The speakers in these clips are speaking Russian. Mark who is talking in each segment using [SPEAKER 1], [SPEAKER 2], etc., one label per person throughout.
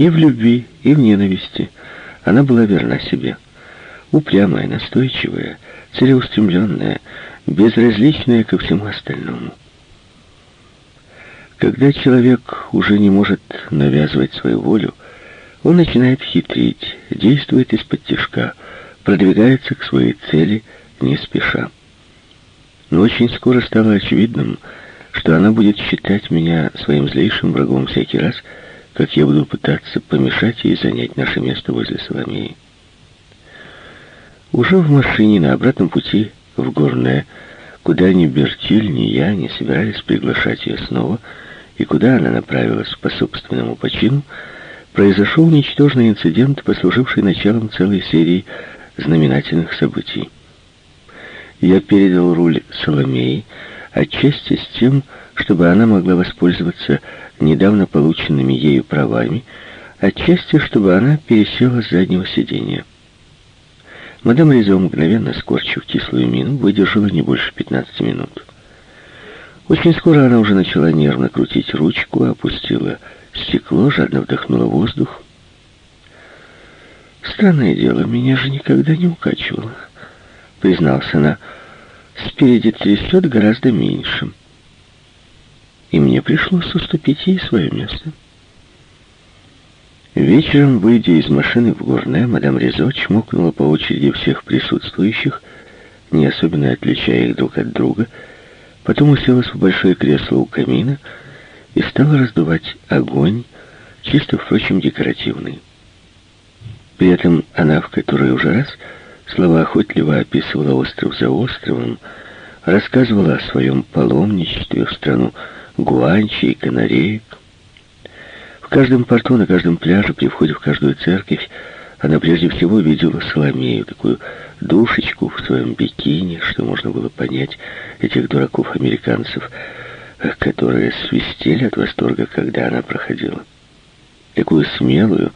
[SPEAKER 1] И в любви, и в ненависти она была верна себе. Упрямая, настойчивая, целеустремленная, безразличная ко всему остальному. Когда человек уже не может навязывать свою волю, он начинает хитрить, действует из-под тяжка, продвигается к своей цели не спеша. Но очень скоро стало очевидным, что она будет считать меня своим злейшим врагом всякий раз, как я буду пытаться помешать ей занять наше место возле Соломеи. Уже в машине на обратном пути в Горное, куда ни Бертиль, ни я не собирались приглашать ее снова, и куда она направилась по собственному почину, произошел ничтожный инцидент, послуживший началом целой серии знаменательных событий. Я передал руль Соломеи, отчасти с тем, чтобы она могла воспользоваться недавно полученными ею правами, отчасти, чтобы она пересела с заднего сиденья. Мадам Ризо, мгновенно скорчив кислую мину, выдержала не больше 15 минут. Очень скоро она уже начала нервно крутить ручку, опустила стекло, жадно вдохнула воздух. «Странное дело, меня же никогда не укачивало», — призналась она. «Спереди трясет гораздо меньше» и мне пришлось уступить ей свое место. Вечером, выйдя из машины в Горное, мадам Резо чмокнула по очереди всех присутствующих, не особенно отличая их друг от друга, потом уселась в большое кресло у камина и стала раздувать огонь, чисто, впрочем, декоративный. При этом она в который уже раз словоохотливо описывала остров за островом, рассказывала о своем паломничестве в страну гуанчи и канареек. В каждом порту, на каждом пляже, при входе в каждую церковь, она прежде всего видела Соломею, такую душечку в своем бикини, что можно было понять этих дураков-американцев, которые свистели от восторга, когда она проходила. Такую смелую,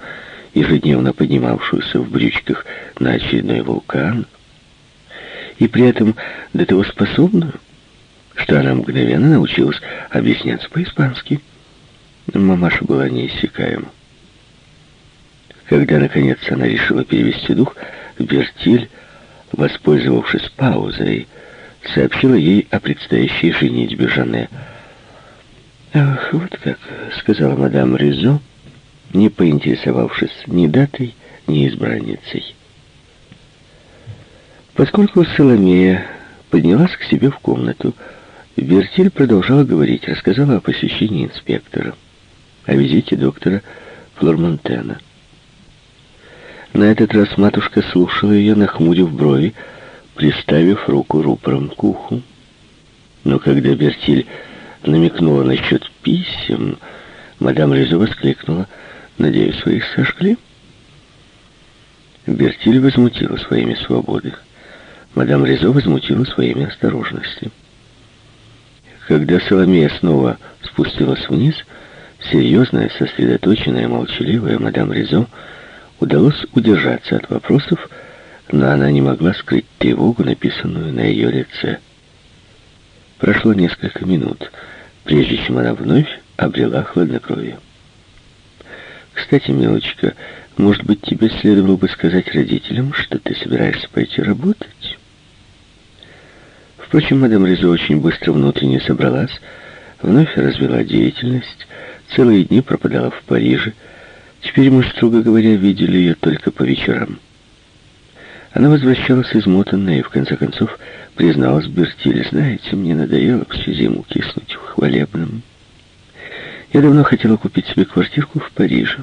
[SPEAKER 1] ежедневно поднимавшуюся в брючках на очередной вулкан, и при этом до того способную, что она мгновенно научилась объясняться по-испански. Мамаша была неиссякаема. Когда, наконец, она решила перевести дух, Бертиль, воспользовавшись паузой, сообщила ей о предстоящей женитьбе Жанне. «Ах, вот как», — сказала мадам Ризо, не поинтересовавшись ни датой, ни избранницей. Поскольку Соломея поднялась к себе в комнату, Вертель продолжала говорить, рассказала о посещении инспектора, о визите доктора Флормонтена. На этот раз матушка слушала ее, нахмурив брови, приставив руку рупором к уху. Но когда Бертиль намекнула насчет писем, мадам Резо воскликнула, «Надеюсь, вы их сожгли?» Бертиль возмутила своими свободы. Мадам Резо возмутила своими осторожностями. Когда Соломея снова спустилась вниз, серьезная, сосредоточенная, молчаливая мадам Ризо удалось удержаться от вопросов, но она не могла скрыть тревогу, написанную на ее лице. Прошло несколько минут, прежде чем она вновь обрела хладнокровие. «Кстати, милочка, может быть, тебе следовало бы сказать родителям, что ты собираешься пойти работать?» Впрочем, мадам Ризо очень быстро внутренне собралась, вновь развела деятельность, целые дни пропадала в Париже. Теперь мы, строго говоря, видели ее только по вечерам. Она возвращалась измотанная и, в конце концов, призналась Бертиле, «Знаете, мне надоело всю зиму киснуть в хвалебном. Я давно хотела купить себе квартирку в Париже.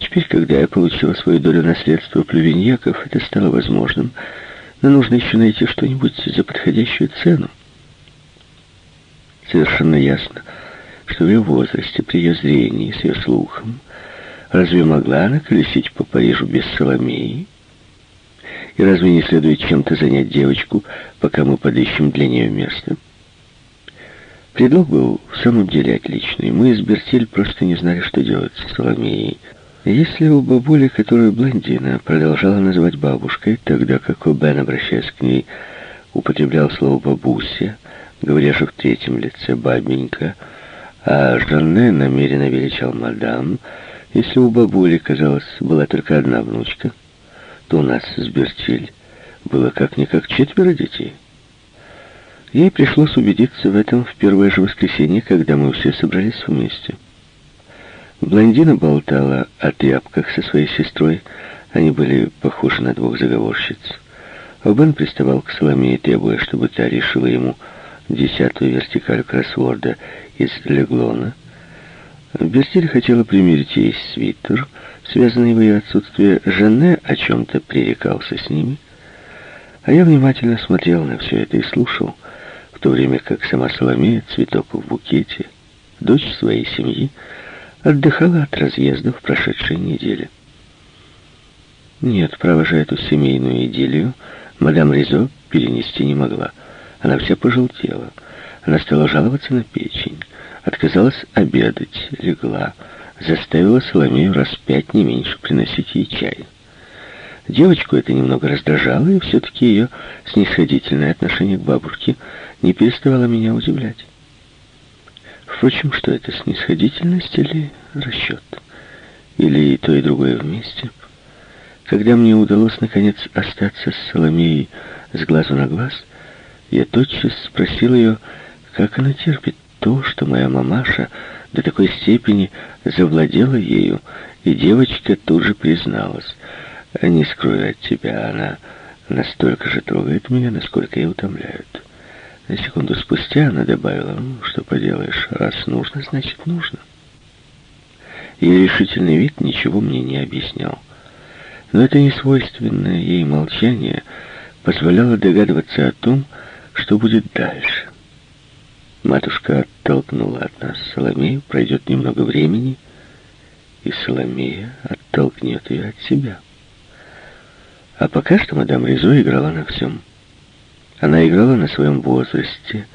[SPEAKER 1] Теперь, когда я получила свою долю наследства плювеньяков, это стало возможным» но нужно еще найти что-нибудь за подходящую цену. Совершенно ясно, что в ее возрасте, при ее зрении, с ее слухом, разве могла она колесить по Парижу без Соломеи? И разве не следует чем-то занять девочку, пока мы подыщем для нее место? Предлог был в самом деле отличный. Мы из Бертель просто не знали, что делать с Соломеей. Если у бабули, которую блондина продолжала называть бабушкой, тогда как Бен, обращаясь к ней, употреблял слово «бабуся», говоря же в третьем лице «бабенька», а Жанне намеренно величал «мадам», Если у бабули, казалось, была только одна внучка, то у нас с Бертиль было как-никак четверо детей. Ей пришлось убедиться в этом в первое же воскресенье, когда мы все собрались вместе. Блондина болтала о тряпках со своей сестрой. Они были похожи на двух заговорщиц. Обен приставал к Соломее, требуя, чтобы та решила ему десятую вертикаль кроссворда из Леглона. Бертиль хотела примерить ей свитер, связанный в ее отсутствие. Жанне о чем-то пререкался с ними. А я внимательно смотрел на все это и слушал, в то время как сама Соломея, цветок в букете, дочь своей семьи, отдыхала от разъездов прошедшей недели. Нет, право же, эту семейную идиллию мадам Ризо перенести не могла. Она вся пожелтела. Она стала жаловаться на печень, отказалась обедать, легла, заставила Соломею раз пять не меньше приносить ей чай. Девочку это немного раздражало, и все-таки ее снисходительное отношение к бабушке не переставало меня удивлять. Впрочем, что это, снисходительность или расчет? Или то, и другое вместе? Когда мне удалось, наконец, остаться с Соломеей с глазу на глаз, я тотчас спросил ее, как она терпит то, что моя мамаша до такой степени завладела ею, и девочка тут же призналась — не скрою от тебя, она настолько же трогает меня, насколько и утомляют. На секунду спустя она добавила, ну, что поделаешь, раз нужно, значит нужно. Ее решительный вид ничего мне не объяснял. Но это не свойственное ей молчание позволяло догадываться о том, что будет дальше. Матушка оттолкнула от нас Соломею, пройдет немного времени, и Соломея оттолкнет ее от себя. А пока что мадам Ризо играла на всем. Она играла на своем возрасте,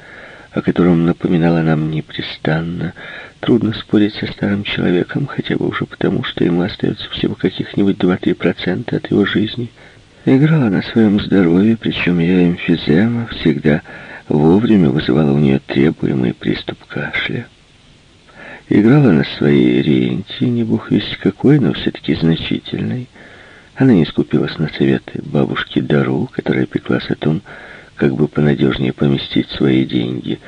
[SPEAKER 1] о котором напоминала нам непрестанно. Трудно спорить со старым человеком, хотя бы уже потому, что ему остается всего каких-нибудь 2-3% от его жизни. Играла на своем здоровье, причем ее эмфизема всегда вовремя вызывала у нее требуемый приступ кашля. Играла на своей ренте, не бог весь какой, но все-таки значительной. Она не скупилась на советы бабушки Дару, которая пеклась о том, как бы понадежнее поместить свои деньги,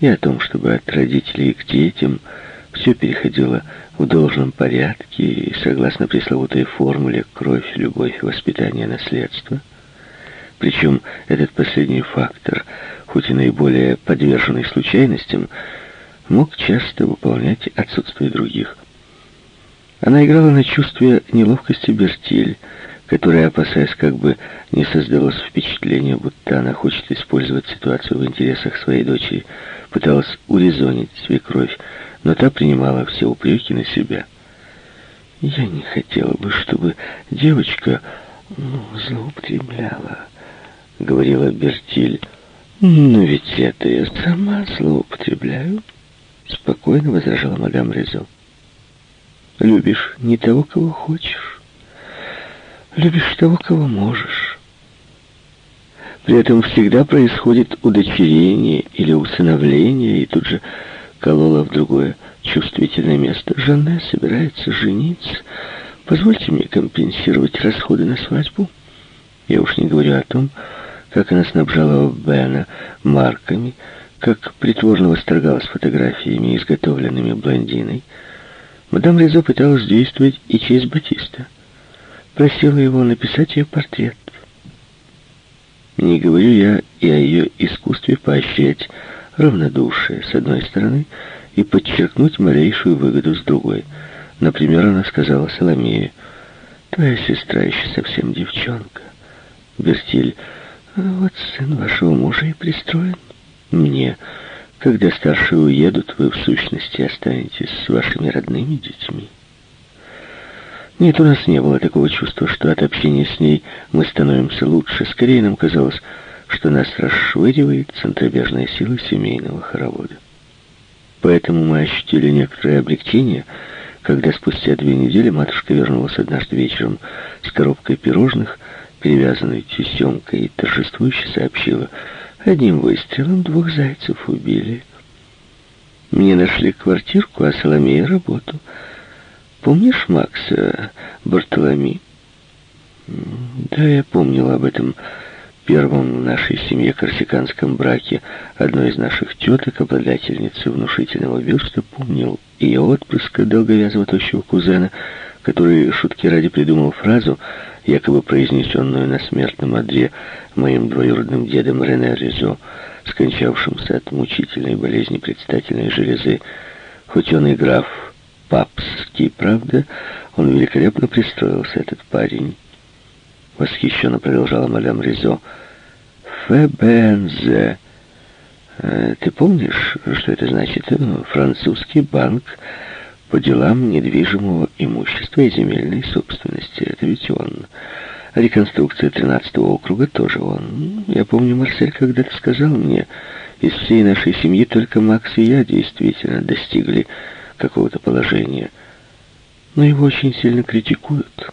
[SPEAKER 1] и о том, чтобы от родителей к детям все переходило в должном порядке и согласно пресловутой формуле «кровь, любовь, воспитание, наследство». Причем этот последний фактор, хоть и наиболее подверженный случайностям, мог часто выполнять отсутствие других. Она играла на чувстве неловкости Бертиль, которая, опасаясь, как бы не создалось впечатление, будто она хочет использовать ситуацию в интересах своей дочери, пыталась урезонить свекровь, но та принимала все упреки на себя. «Я не хотела бы, чтобы девочка ну, злоупотребляла», — говорила Бертиль. «Но ведь это я сама злоупотребляю», — спокойно возражала мадам Резо. Любишь не того, кого хочешь. Любишь того, кого можешь. При этом всегда происходит удочерение или усыновление, и тут же колола в другое чувствительное место. Жанна собирается жениться. Позвольте мне компенсировать расходы на свадьбу. Я уж не говорю о том, как она снабжала Бена марками, как притворно восторгалась фотографиями, изготовленными блондиной, Мадам Резо пыталась действовать и через Батиста. Просила его написать ее портрет. Не говорю я и о ее искусстве поощрять равнодушие с одной стороны и подчеркнуть малейшую выгоду с другой. Например, она сказала Соломее, «Твоя сестра еще совсем девчонка». Бертиль, «Вот сын вашего мужа и пристроен мне». Когда старшие уедут, вы в сущности останетесь с вашими родными детьми. Нет, у нас не было такого чувства, что от общения с ней мы становимся лучше. Скорее нам казалось, что нас расшвыривает центробежная сила семейного хоровода. Поэтому мы ощутили некоторое облегчение, когда спустя две недели матушка вернулась однажды вечером с коробкой пирожных, перевязанной тесемкой, и торжествующе сообщила — Одним выстрелом двух зайцев убили. Мне нашли квартирку, а Соломея работу. Помнишь Макса Бартоломи? Да, я помнил об этом первом в нашей семье корсиканском браке одной из наших теток, обладательницы внушительного бюста, помнил и отпрыска долговязого тощего кузена, который, шутки ради, придумал фразу, якобы произнесенную на смертном одре моим двоюродным дедом Рене Ризо, скончавшимся от мучительной болезни предстательной железы. Хоть он и граф папский, правда, он великолепно пристроился, этот парень. Восхищенно продолжала мадам Ризо. ФБНЗ. Э, ты помнишь, что это значит? Французский банк по делам недвижимого имущества и земельной собственности. Это ведь он. Реконструкция 13 округа тоже он. Я помню, Марсель когда-то сказал мне, из всей нашей семьи только Макс и я действительно достигли какого-то положения. Но его очень сильно критикуют.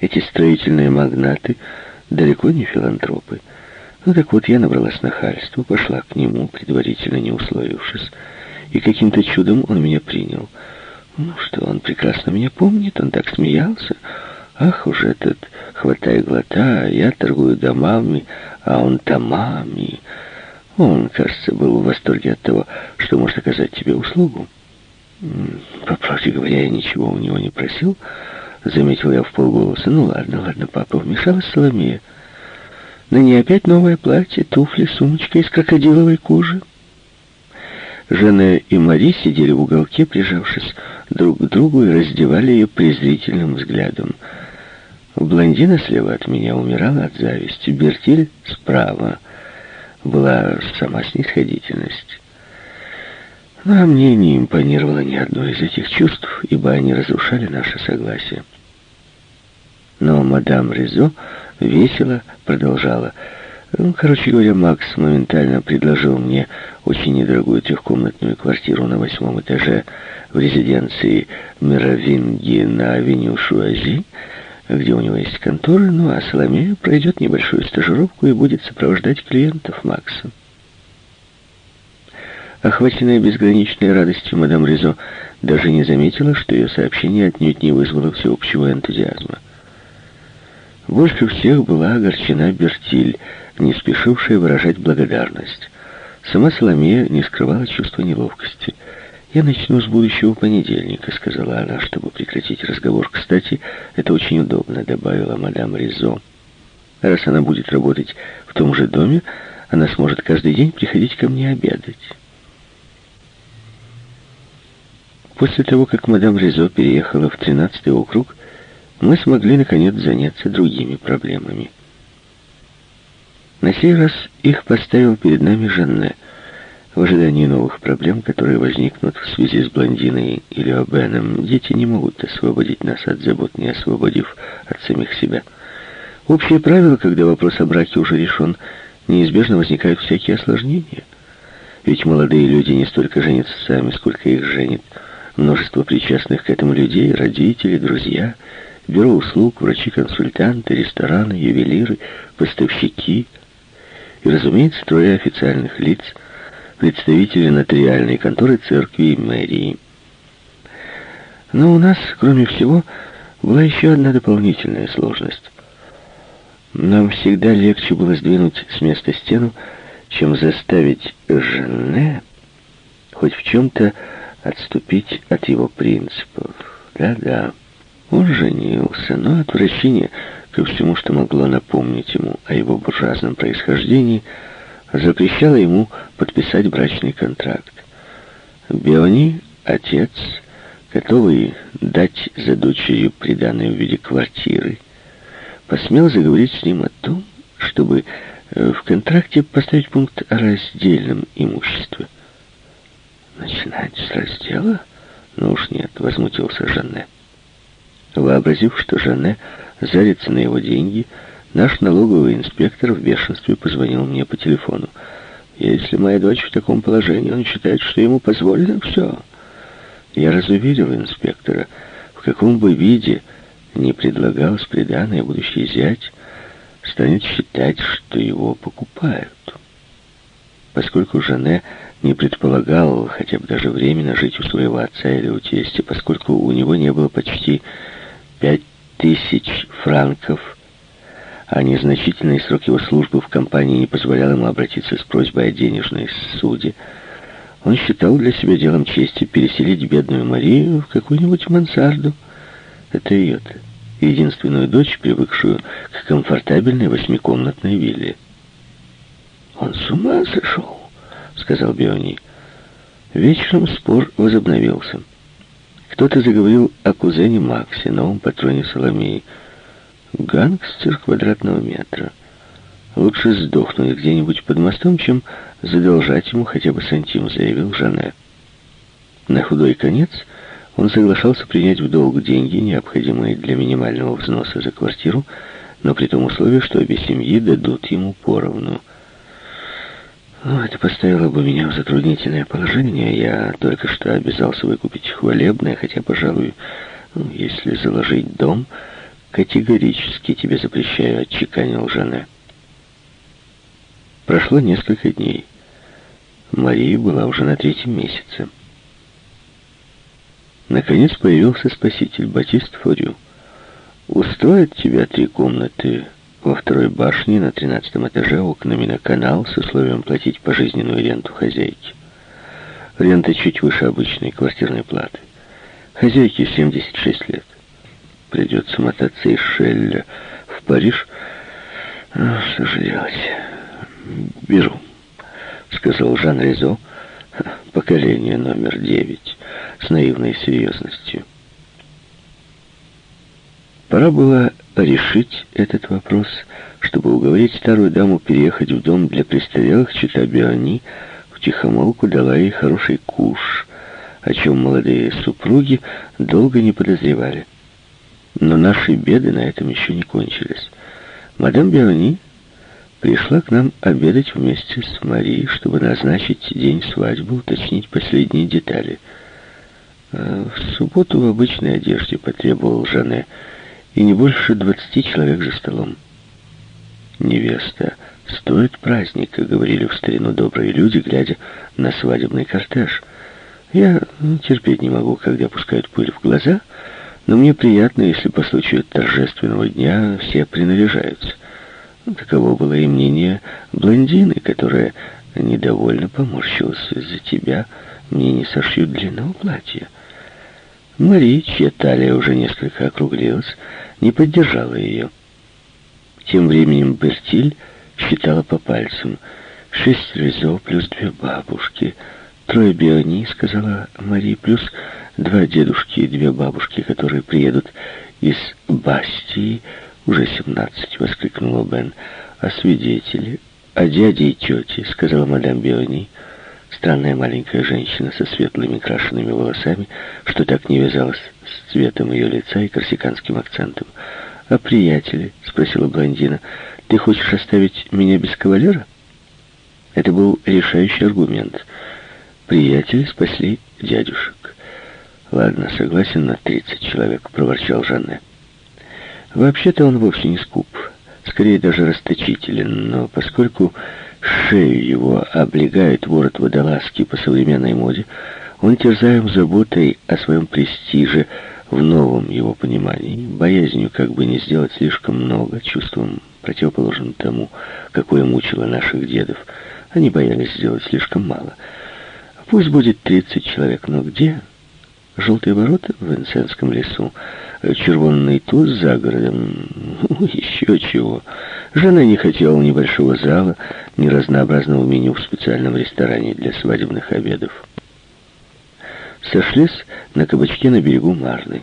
[SPEAKER 1] Эти строительные магнаты далеко не филантропы. Ну так вот, я набралась нахальства, пошла к нему, предварительно не условившись, и каким-то чудом он меня принял. Ну что, он прекрасно меня помнит, он так смеялся. Ах уж этот, хватай глота, я торгую домами, а он томами. Он, кажется, был в восторге от того, что может оказать тебе услугу. По правде говоря, я ничего у него не просил, — Заметил я в полголоса. Ну ладно, ладно, папа, вмешалась Соломея. На ней опять новое платье, туфли, сумочка из крокодиловой кожи. Жанна и Мари сидели в уголке, прижавшись друг к другу и раздевали ее презрительным взглядом. Блондина слева от меня умирала от зависти. Бертиль справа была сама снисходительность. Но мне не импонировало ни одно из этих чувств, ибо они разрушали наше согласие. Но мадам Ризо весело продолжала. Ну, короче говоря, Макс моментально предложил мне очень недорогую трехкомнатную квартиру на восьмом этаже в резиденции Мировинги на авеню Шуази, где у него есть конторы, ну а Соломея пройдет небольшую стажировку и будет сопровождать клиентов Макса. Охваченная безграничной радостью, мадам Ризо даже не заметила, что ее сообщение отнюдь не вызвало всеобщего энтузиазма. Больше всех была огорчена Бертиль, не спешившая выражать благодарность. Сама Соломея не скрывала чувства неловкости. «Я начну с будущего понедельника», — сказала она, чтобы прекратить разговор. «Кстати, это очень удобно», — добавила мадам Ризо. «Раз она будет работать в том же доме, она сможет каждый день приходить ко мне обедать». После того, как мадам Ризо переехала в 13-й округ, мы смогли, наконец, заняться другими проблемами. На сей раз их поставил перед нами Жанне, в ожидании новых проблем, которые возникнут в связи с блондиной или Обеном. Дети не могут освободить нас от забот, не освободив от самих себя. Общее правило, когда вопрос о браке уже решен, неизбежно возникают всякие осложнения. Ведь молодые люди не столько женятся сами, сколько их женят. Множество причастных к этому людей, родители, друзья — бюро услуг, врачи-консультанты, рестораны, ювелиры, поставщики и, разумеется, трое официальных лиц, представители нотариальной конторы церкви и мэрии. Но у нас, кроме всего, была еще одна дополнительная сложность. Нам всегда легче было сдвинуть с места стену, чем заставить Жене хоть в чем-то отступить от его принципов. Да-да. Он женился, но отвращение ко всему, что могло напомнить ему о его буржуазном происхождении, запрещало ему подписать брачный контракт. Беони, отец, готовый дать за дочерью приданное в виде квартиры, посмел заговорить с ним о том, чтобы э, в контракте поставить пункт о раздельном имуществе. «Начинать с раздела? Ну уж нет», — возмутился Жанне. Вообразив, что Жанне зарится на его деньги, наш налоговый инспектор в бешенстве позвонил мне по телефону. Если моя дочь в таком положении, он считает, что ему позволено все. Я разуверил инспектора, в каком бы виде не предлагалось приданное будущий зять, станет считать, что его покупают. Поскольку Жанне не предполагал хотя бы даже временно жить у своего отца или у тестя, поскольку у него не было почти пять тысяч франков, а незначительный срок его службы в компании не позволял ему обратиться с просьбой о денежной суде, он считал для себя делом чести переселить бедную Марию в какую-нибудь мансарду. Это ее-то, единственную дочь, привыкшую к комфортабельной восьмикомнатной вилле. «Он с ума сошел!» — сказал Биони. Вечером спор возобновился. Кто-то заговорил о кузене Максе, новом патроне Соломеи. Гангстер квадратного метра. Лучше сдохнуть где-нибудь под мостом, чем задолжать ему хотя бы сантим, заявил Жанне. На худой конец он соглашался принять в долг деньги, необходимые для минимального взноса за квартиру, но при том условии, что обе семьи дадут ему поровну. Ну, это поставило бы меня в затруднительное положение. Я только что обязался выкупить хвалебное, хотя, пожалуй, ну, если заложить дом, категорически тебе запрещаю, отчеканил Жанне. Прошло несколько дней. Мария была уже на третьем месяце. Наконец появился спаситель, Батист Форю. «Устроит тебя три комнаты во второй башне на тринадцатом этаже окнами на канал с условием платить пожизненную ренту хозяйке. Рента чуть выше обычной квартирной платы. Хозяйке 76 лет. Придется мотаться из Шелля в Париж. Ну, что же делать? Беру, сказал Жан Резо, поколение номер девять, с наивной серьезностью. Пора было решить этот вопрос, чтобы уговорить старую даму переехать в дом для престарелых, чита Биони, в тихомолку дала ей хороший куш, о чем молодые супруги долго не подозревали. Но наши беды на этом еще не кончились. Мадам Биони пришла к нам обедать вместе с Марией, чтобы назначить день свадьбы, уточнить последние детали. А в субботу в обычной одежде потребовал Жанне и не больше двадцати человек за столом. Невеста стоит праздника, говорили в старину добрые люди, глядя на свадебный кортеж. Я терпеть не могу, когда пускают пыль в глаза, но мне приятно, если по случаю торжественного дня все принаряжаются. Таково было и мнение блондины, которая недовольно поморщилась из-за тебя. Мне не сошьют длинного платья. Мари, чья талия уже несколько округлилась, не поддержала ее. Тем временем Бертиль считала по пальцам. Шесть резо плюс две бабушки. Трое биони, сказала Мари, плюс два дедушки и две бабушки, которые приедут из Бастии. Уже семнадцать, воскликнула Бен. А свидетели? А дяди и тети, сказала мадам Биони. Странная маленькая женщина со светлыми крашенными волосами, что так не вязалось с цветом ее лица и корсиканским акцентом. «А приятели?» — спросила блондина. «Ты хочешь оставить меня без кавалера?» Это был решающий аргумент. Приятели спасли дядюшек. «Ладно, согласен на тридцать человек», — проворчал Жанне. Вообще-то он вовсе не скуп, скорее даже расточителен, но поскольку шею его облегает ворот водолазки по современной моде, он терзаем заботой о своем престиже в новом его понимании, боязнью как бы не сделать слишком много, чувством противоположным тому, какое мучило наших дедов. Они боялись сделать слишком мало. Пусть будет 30 человек, но где? Желтые ворота в Винсенском лесу, червонный туз за городом, ну, еще чего. Жена не хотела небольшого зала, ни разнообразного меню в специальном ресторане для свадебных обедов. Сошлись на кабачке на берегу Марны.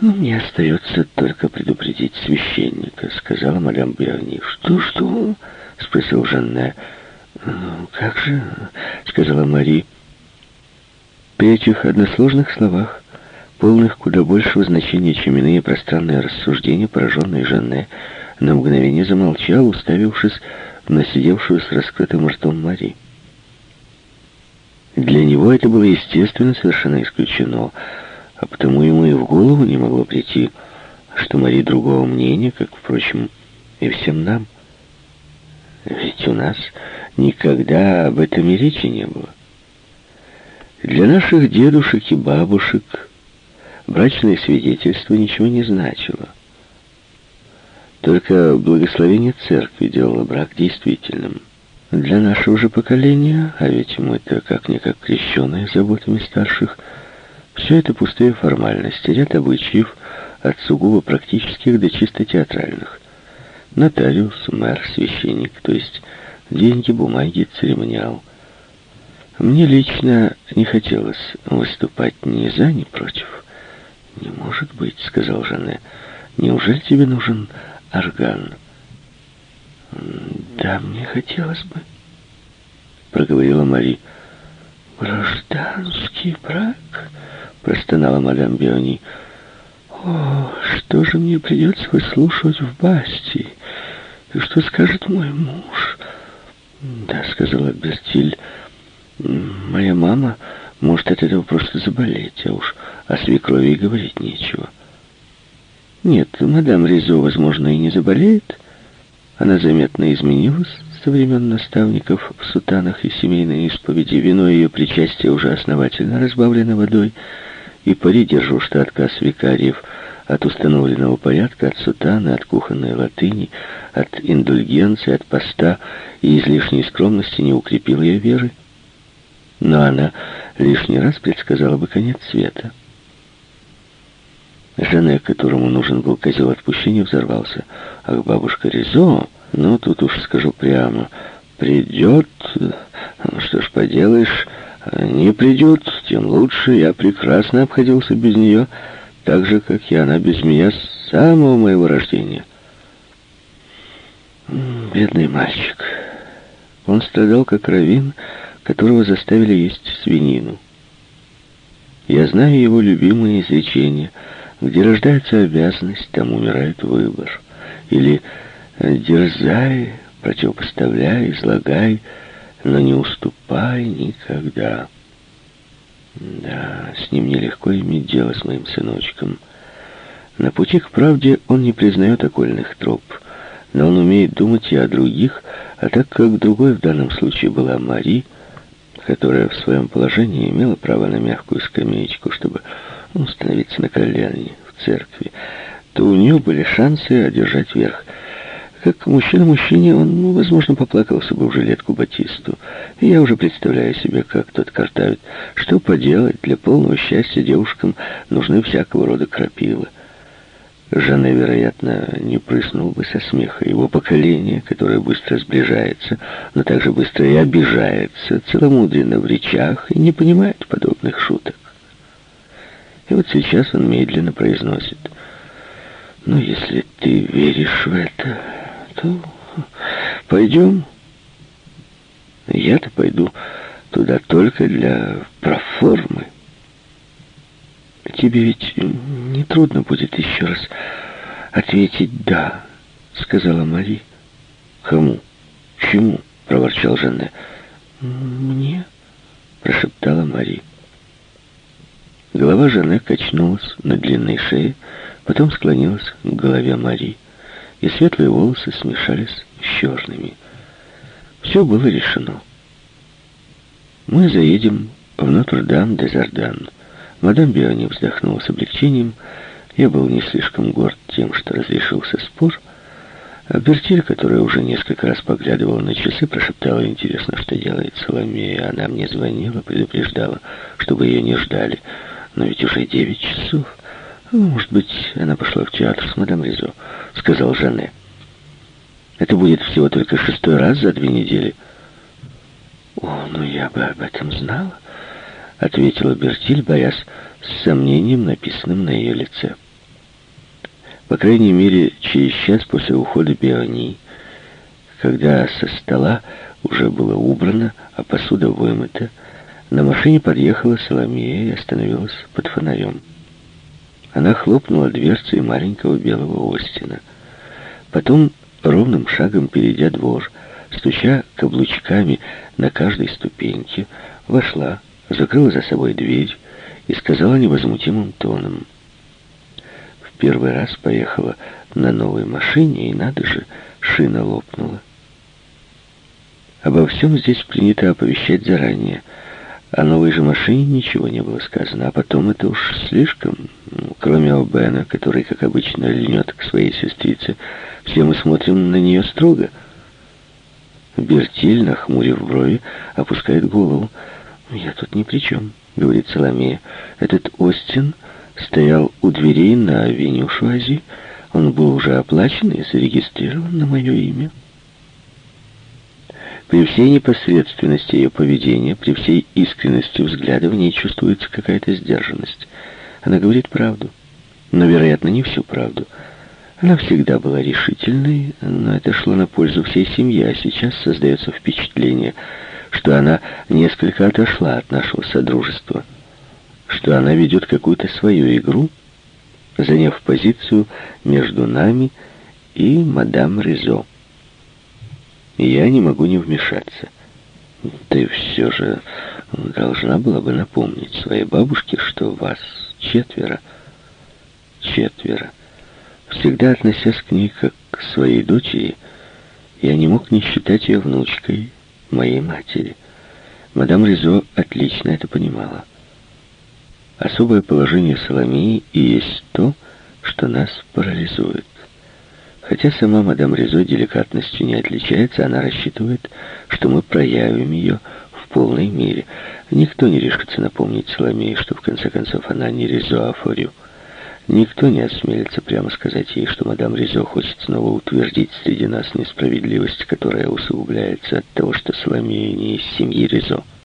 [SPEAKER 1] «Ну, мне остается только предупредить священника», — сказала мадам Берни. «Что-что?» — спросил Жанне. «Ну, как же?» — сказала Мари. При этих односложных словах, полных куда большего значения, чем иные пространные рассуждения, пораженный Жанне на мгновение замолчал, уставившись на сидевшую с раскрытым ртом Мари. Для него это было естественно, совершенно исключено, а потому ему и в голову не могло прийти, что Мари другого мнения, как, впрочем, и всем нам. Ведь у нас Никогда об этом и речи не было. Для наших дедушек и бабушек брачное свидетельство ничего не значило. Только благословение церкви делало брак действительным. Для нашего же поколения, а ведь мы-то как-никак крещеные заботами старших, все это пустые формальности, ряд обычаев от сугубо практических до чисто театральных. Нотариус, мэр, священник, то есть деньги, бумаги, церемониал. Мне лично не хотелось выступать ни за, ни против. «Не может быть», — сказал Жанне. «Неужели тебе нужен орган?» «Да, мне хотелось бы», — проговорила Мари. «Гражданский брак?» — простонала мадам Биони. «О, что же мне придется выслушивать в Басти? И что скажет мой муж?» «Да», — сказала Бертиль, — «моя мама может от этого просто заболеть, а уж о свекрови и говорить нечего». «Нет, мадам Ризо, возможно, и не заболеет». Она заметно изменилась со времен наставников в сутанах и семейной исповеди. Вино ее причастия уже основательно разбавлено водой, и пари держу, что отказ викариев от установленного порядка, от сутаны, от кухонной латыни, от индульгенции, от поста и излишней скромности не укрепил ее веры. Но она лишний раз предсказала бы конец света. Жене, которому нужен был козел отпущения, взорвался. Ах, бабушка Ризо, ну, тут уж скажу прямо, придет, ну, что ж поделаешь, не придет, тем лучше, я прекрасно обходился без нее, так же, как и она без меня с самого моего рождения. Бедный мальчик. Он страдал, как равин, которого заставили есть свинину. Я знаю его любимые изречения — где рождается обязанность, там умирает выбор. Или дерзай, противопоставляй, излагай, но не уступай никогда. Да, с ним нелегко иметь дело с моим сыночком. На пути к правде он не признает окольных троп, но он умеет думать и о других, а так как другой в данном случае была Мари, которая в своем положении имела право на мягкую скамеечку, чтобы ну, становиться на колени в церкви, то у нее были шансы одержать верх. Как мужчина мужчине, он, ну, возможно, поплакался бы в жилетку Батисту. И я уже представляю себе, как тот картавит. Что поделать, для полного счастья девушкам нужны всякого рода крапивы. Жанне, вероятно, не прыснул бы со смеха. Его поколение, которое быстро сближается, но также быстро и обижается, целомудренно в речах и не понимает подобных шуток. И вот сейчас он медленно произносит. «Ну, если ты веришь в это, то пойдем». Я-то пойду туда только для проформы. Тебе ведь не трудно будет еще раз ответить «да», сказала Мари. «Кому? Чему?» — проворчал Жанне. «Мне?» — прошептала Мари. Голова Жанне качнулась на длинной шее, потом склонилась к голове Мари, и светлые волосы смешались с черными. Все было решено. Мы заедем в Нотр-Дам-де-Зардан. Мадам Биони вздохнула с облегчением. Я был не слишком горд тем, что разрешился спор. А Бертиль, которая уже несколько раз поглядывала на часы, прошептала, интересно, что делает Соломея. Она мне звонила, предупреждала, чтобы ее не ждали. Но ведь уже девять часов. Ну, может быть, она пошла в театр с мадам Ризо, сказал Жанне. Это будет всего только шестой раз за две недели. О, ну я бы об этом знала, ответила Бертиль, боясь с сомнением, написанным на ее лице. По крайней мере, через час после ухода Биони, когда со стола уже было убрано, а посуда вымыта, на машине подъехала Соломея и остановилась под фонарем. Она хлопнула дверцей маленького белого Остина. Потом, ровным шагом перейдя двор, стуча каблучками на каждой ступеньке, вошла, закрыла за собой дверь и сказала невозмутимым тоном. В первый раз поехала на новой машине, и, надо же, шина лопнула. Обо всем здесь принято оповещать заранее. О новой же машине ничего не было сказано, а потом это уж слишком. Ну, кроме Обена, который, как обычно, льнет к своей сестрице, все мы смотрим на нее строго. Бертиль, нахмурив брови, опускает голову. «Я тут ни при чем», — говорит Соломея. «Этот Остин стоял у дверей на авеню Шуази. Он был уже оплачен и зарегистрирован на мое имя». При всей непосредственности ее поведения, при всей искренности взгляда в ней чувствуется какая-то сдержанность. Она говорит правду, но, вероятно, не всю правду. Она всегда была решительной, но это шло на пользу всей семьи, а сейчас создается впечатление, что она несколько отошла от нашего содружества, что она ведет какую-то свою игру, заняв позицию между нами и мадам Ризо. Я не могу не вмешаться. Ты все же должна была бы напомнить своей бабушке, что вас четверо. Четверо. Всегда относясь к ней как к своей дочери, я не мог не считать ее внучкой моей матери. Мадам Ризо отлично это понимала. Особое положение Соломии и есть то, что нас парализует. Хотя сама мадам Ризо деликатностью не отличается, она рассчитывает, что мы проявим ее в полной мере. Никто не решится напомнить Соломее, что в конце концов она не Ризо, а Форю. Никто не осмелится прямо сказать ей, что мадам Ризо хочет снова утвердить среди нас несправедливость, которая усугубляется от того, что Соломея не из семьи Ризо.